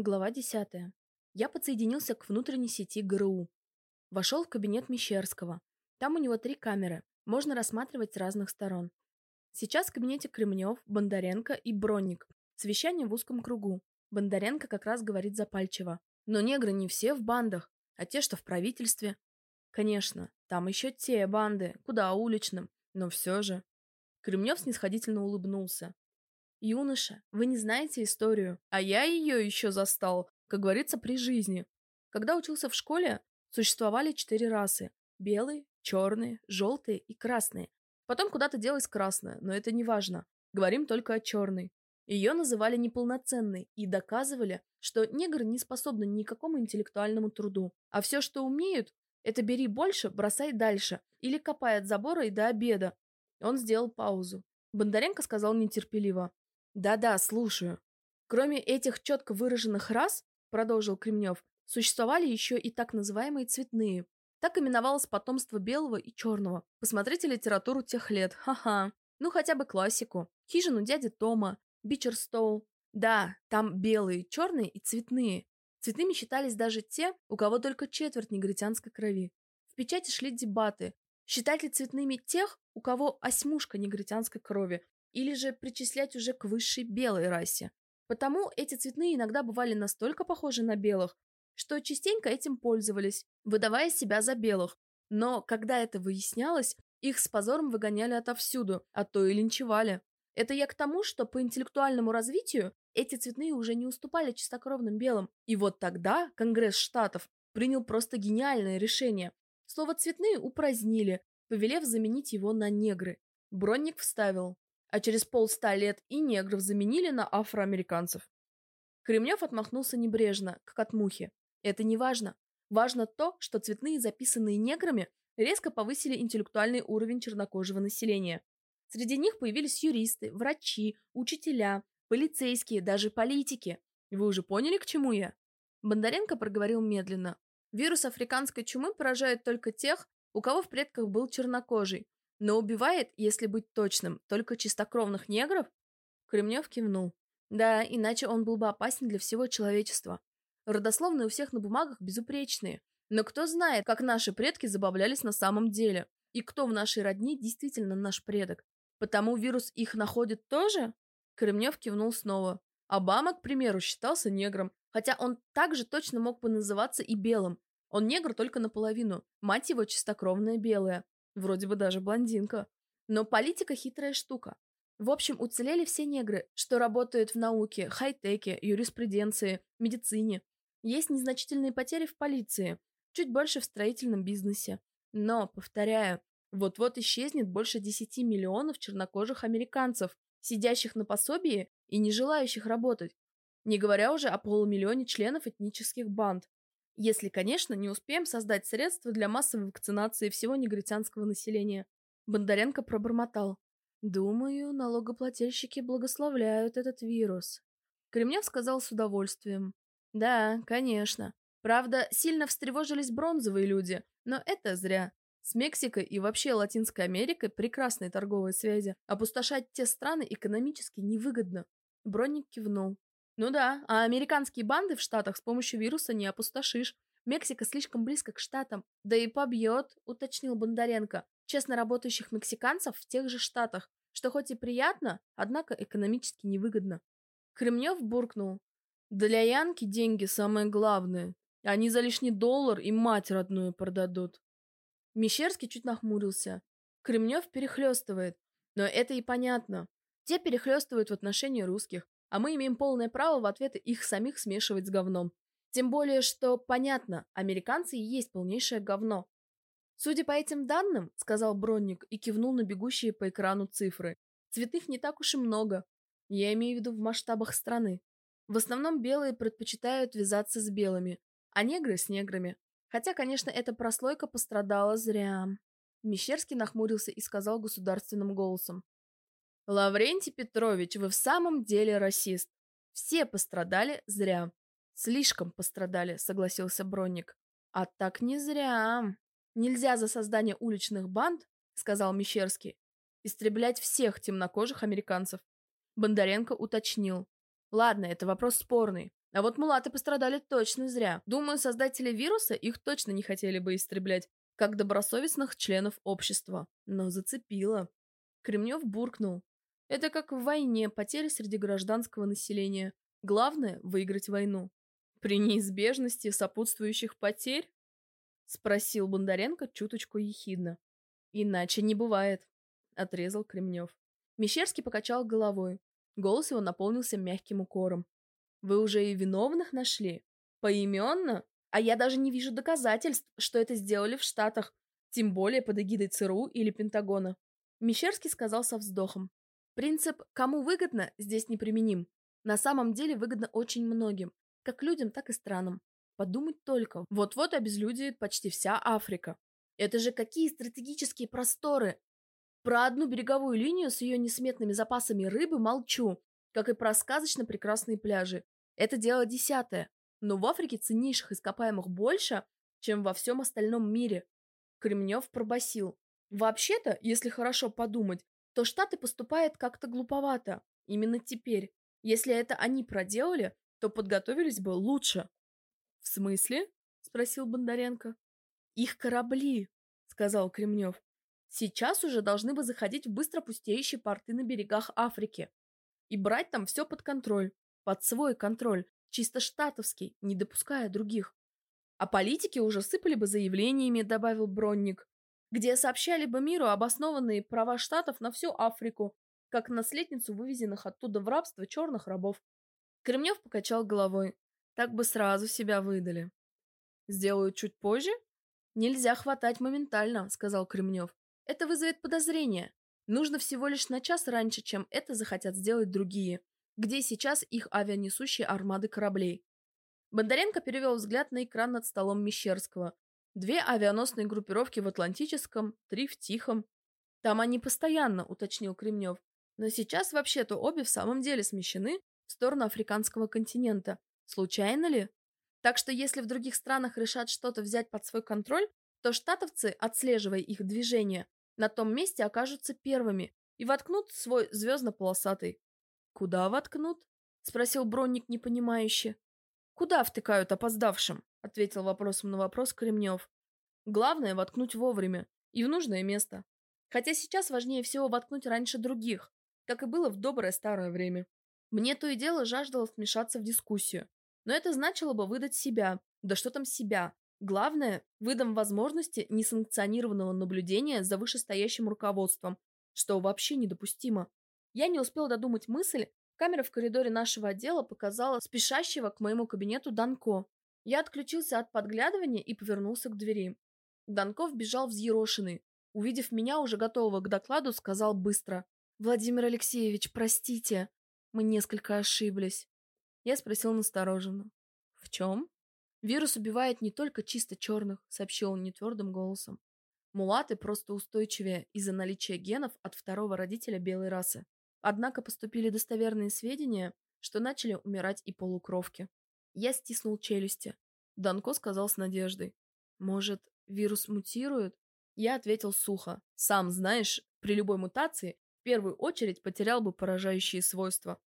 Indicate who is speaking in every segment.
Speaker 1: Глава 10. Я подсоединился к внутренней сети ГРУ. Вошел в кабинет Мещерского. Там у него три камеры, можно рассматривать с разных сторон. Сейчас в кабинете Кремнев, Бондаренко и Бронник. Совещание в узком кругу. Бондаренко как раз говорит запальчиво. Но негры не все в бандах, а те, что в правительстве. Конечно, там еще те банды, куда уличным, но все же. Кремнев снисходительно улыбнулся. «Юноша, вы не знаете историю, а я ее еще застал, как говорится, при жизни. Когда учился в школе, существовали четыре расы – белые, черные, желтые и красные. Потом куда-то делась красная, но это не важно. Говорим только о черной. Ее называли неполноценной и доказывали, что негры не способны ни к какому интеллектуальному труду. А все, что умеют, это бери больше, бросай дальше. Или копай от забора и до обеда. Он сделал паузу. Бондаренко сказал нетерпеливо. Да-да, слушаю. Кроме этих четко выраженных рас, продолжил Кремнев, существовали еще и так называемые цветные. Так именовалось потомство белого и черного. Посмотрите литературу тех лет, ха-ха. Ну, хотя бы классику. Хижину дяди Тома, Бичерстоу. Да, там белые, черные и цветные. Цветными считались даже те, у кого только четверть негритянской крови. В печати шли дебаты. Считать ли цветными тех, у кого осьмушка негритянской крови, или же причислять уже к высшей белой расе. Потому эти цветные иногда бывали настолько похожи на белых, что частенько этим пользовались, выдавая себя за белых. Но когда это выяснялось, их с позором выгоняли отовсюду, а то и линчевали. Это я к тому, что по интеллектуальному развитию эти цветные уже не уступали чистокровным белым. И вот тогда Конгресс Штатов принял просто гениальное решение. Слово «цветные» упразднили, повелев заменить его на «негры». Бронник вставил а через полста лет и негров заменили на афроамериканцев. Кремнев отмахнулся небрежно, как от мухи. Это не важно. Важно то, что цветные, записанные неграми, резко повысили интеллектуальный уровень чернокожего населения. Среди них появились юристы, врачи, учителя, полицейские, даже политики. Вы уже поняли, к чему я? Бондаренко проговорил медленно. Вирус африканской чумы поражает только тех, у кого в предках был чернокожий, но убивает, если быть точным, только чистокровных негров? Кремнев кивнул. Да, иначе он был бы опасен для всего человечества. Родословные у всех на бумагах безупречные. Но кто знает, как наши предки забавлялись на самом деле. И кто в нашей родне действительно наш предок. Потому вирус их находит тоже? Кремнев кивнул снова. Обама, к примеру, считался негром, хотя он также точно мог бы называться и белым. Он негр только наполовину, мать его чистокровная белая. Вроде бы даже блондинка. Но политика хитрая штука. В общем, уцелели все негры, что работают в науке, хай-теке, юриспруденции, медицине. Есть незначительные потери в полиции, чуть больше в строительном бизнесе. Но, повторяю, вот-вот исчезнет больше 10 миллионов чернокожих американцев, сидящих на пособии и не желающих работать. Не говоря уже о полумиллионе членов этнических банд. Если, конечно, не успеем создать средства для массовой вакцинации всего негритянского населения. Бондаренко пробормотал. Думаю, налогоплательщики благословляют этот вирус. Кремнев сказал с удовольствием. Да, конечно. Правда, сильно встревожились бронзовые люди, но это зря. С Мексикой и вообще Латинской Америкой прекрасные торговые связи. Опустошать те страны экономически невыгодно. Бронник кивнул. Ну да, а американские банды в Штатах с помощью вируса не опустошишь. Мексика слишком близко к Штатам. Да и побьет, уточнил Бондаренко, честно работающих мексиканцев в тех же Штатах, что хоть и приятно, однако экономически невыгодно. Кремнев буркнул. Для Янки деньги самое главное. Они за лишний доллар и мать родную продадут. Мещерский чуть нахмурился. Кремнев перехлестывает. Но это и понятно. Те перехлестывают в отношении русских, а мы имеем полное право в ответ их самих смешивать с говном. Тем более, что, понятно, американцы и есть полнейшее говно. Судя по этим данным, сказал Бронник и кивнул на бегущие по экрану цифры, цветных не так уж и много. Я имею в виду в масштабах страны. В основном белые предпочитают вязаться с белыми, а негры с неграми. Хотя, конечно, эта прослойка пострадала зря. Мещерский нахмурился и сказал государственным голосом. Лаврентий Петрович, вы в самом деле расист. Все пострадали зря. Слишком пострадали, согласился Бронник. А так не зря. Нельзя за создание уличных банд, сказал Мещерский, истреблять всех темнокожих американцев. Бондаренко уточнил. Ладно, это вопрос спорный. А вот мулаты пострадали точно зря. Думаю, создатели вируса их точно не хотели бы истреблять, как добросовестных членов общества. Но зацепило. Кремнев буркнул. Это как в войне, потери среди гражданского населения. Главное – выиграть войну. При неизбежности сопутствующих потерь? Спросил Бондаренко чуточку ехидно. Иначе не бывает, отрезал Кремнев. Мещерский покачал головой. Голос его наполнился мягким укором. Вы уже и виновных нашли? Поименно? А я даже не вижу доказательств, что это сделали в Штатах, тем более под эгидой ЦРУ или Пентагона. Мещерский сказал со вздохом. Принцип «кому выгодно» здесь неприменим. На самом деле выгодно очень многим, как людям, так и странам. Подумать только, вот-вот обезлюдит почти вся Африка. Это же какие стратегические просторы! Про одну береговую линию с ее несметными запасами рыбы молчу, как и про сказочно прекрасные пляжи. Это дело десятое. Но в Африке ценнейших ископаемых больше, чем во всем остальном мире. Кремнев пробасил. Вообще-то, если хорошо подумать, то Штаты поступают как-то глуповато. Именно теперь. Если это они проделали, то подготовились бы лучше. — В смысле? — спросил Бондаренко. — Их корабли, — сказал Кремнев. Сейчас уже должны бы заходить в быстро пустеющие порты на берегах Африки и брать там все под контроль, под свой контроль, чисто штатовский, не допуская других. А политики уже сыпали бы заявлениями, добавил Бронник, где сообщали бы миру обоснованные права штатов на всю Африку, как наследницу вывезенных оттуда в рабство черных рабов. Кремнев покачал головой. Так бы сразу себя выдали. Сделают чуть позже? Нельзя хватать моментально, сказал Кремнев. Это вызовет подозрение. Нужно всего лишь на час раньше, чем это захотят сделать другие. Где сейчас их авианесущие армады кораблей? Бондаренко перевел взгляд на экран над столом Мещерского. Две авианосные группировки в Атлантическом, три в Тихом. Там они постоянно, уточнил Кремнев. Но сейчас вообще-то обе в самом деле смещены в сторону африканского континента. Случайно ли? Так что если в других странах решат что-то взять под свой контроль, то штатовцы, отслеживая их движение, на том месте окажутся первыми и воткнут свой звездно-полосатый. «Куда воткнут?» — спросил Бронник непонимающе. «Куда втыкают опоздавшим?» — ответил вопросом на вопрос Кремнев. «Главное — воткнуть вовремя и в нужное место. Хотя сейчас важнее всего воткнуть раньше других, как и было в доброе старое время. Мне то и дело жаждало вмешаться в дискуссию. Но это значило бы выдать себя. Да что там себя? Главное, выдам возможности несанкционированного наблюдения за вышестоящим руководством, что вообще недопустимо. Я не успел додумать мысль, камера в коридоре нашего отдела показала спешащего к моему кабинету Данко. Я отключился от подглядывания и повернулся к двери. Данков бежал взъерошенный. Увидев меня, уже готового к докладу, сказал быстро. «Владимир Алексеевич, простите, мы несколько ошиблись». Я спросил настороженно. «В чем?» «Вирус убивает не только чисто черных», — сообщил он нетвердым голосом. Мулаты просто устойчивее из-за наличия генов от второго родителя белой расы. Однако поступили достоверные сведения, что начали умирать и полукровки. Я стиснул челюсти. Данко сказал с надеждой. «Может, вирус мутирует?» Я ответил сухо. «Сам знаешь, при любой мутации в первую очередь потерял бы поражающие свойства.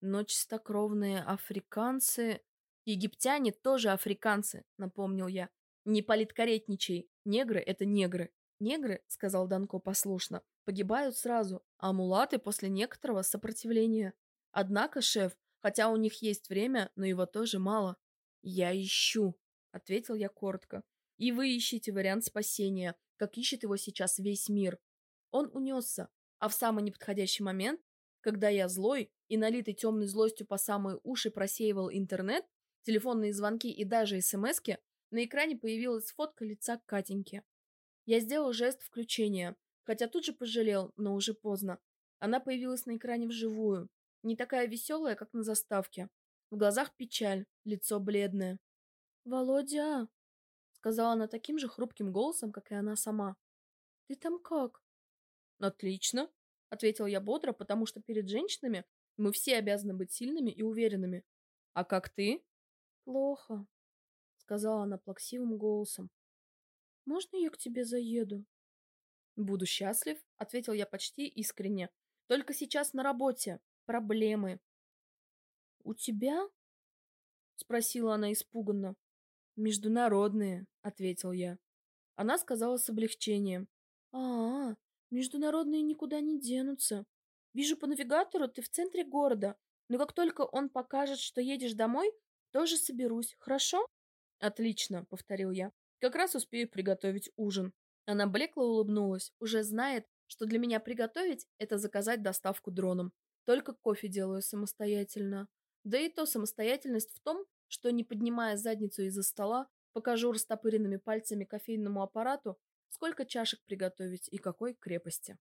Speaker 1: Но чистокровные африканцы... Египтяне тоже африканцы, напомнил я. Не политкоретничай. Негры — это негры. Негры, сказал Данко послушно, погибают сразу, а мулаты после некоторого сопротивления. Однако, шеф, хотя у них есть время, но его тоже мало. Я ищу, ответил я коротко. И вы ищите вариант спасения, как ищет его сейчас весь мир. Он унесся, а в самый неподходящий момент, когда я злой и налитый темной злостью по самые уши просеивал интернет, телефонные звонки и даже смски, на экране появилась фотка лица Катеньки. Я сделал жест включения, хотя тут же пожалел, но уже поздно. Она появилась на экране вживую, не такая веселая, как на заставке. В глазах печаль, лицо бледное. «Володя!» — сказала она таким же хрупким голосом, как и она сама. «Ты там как?» «Отлично!» — ответил я бодро, потому что перед женщинами мы все обязаны быть сильными и уверенными. «А как ты?» «Плохо», — сказала она плаксивым голосом. «Можно я к тебе заеду?» «Буду счастлив», — ответил я почти искренне. «Только сейчас на работе. Проблемы». «У тебя?» спросила она испуганно. Международные, ответил я. Она сказала с облегчением. А, -а, международные никуда не денутся. Вижу по навигатору, ты в центре города, но как только он покажет, что едешь домой, тоже соберусь, хорошо? Отлично, повторил я. Как раз успею приготовить ужин. Она блекло улыбнулась, уже знает, что для меня приготовить – это заказать доставку дроном. Только кофе делаю самостоятельно. Да и то самостоятельность в том, что, не поднимая задницу из-за стола, покажу растопыренными пальцами кофейному аппарату, сколько чашек приготовить и какой крепости.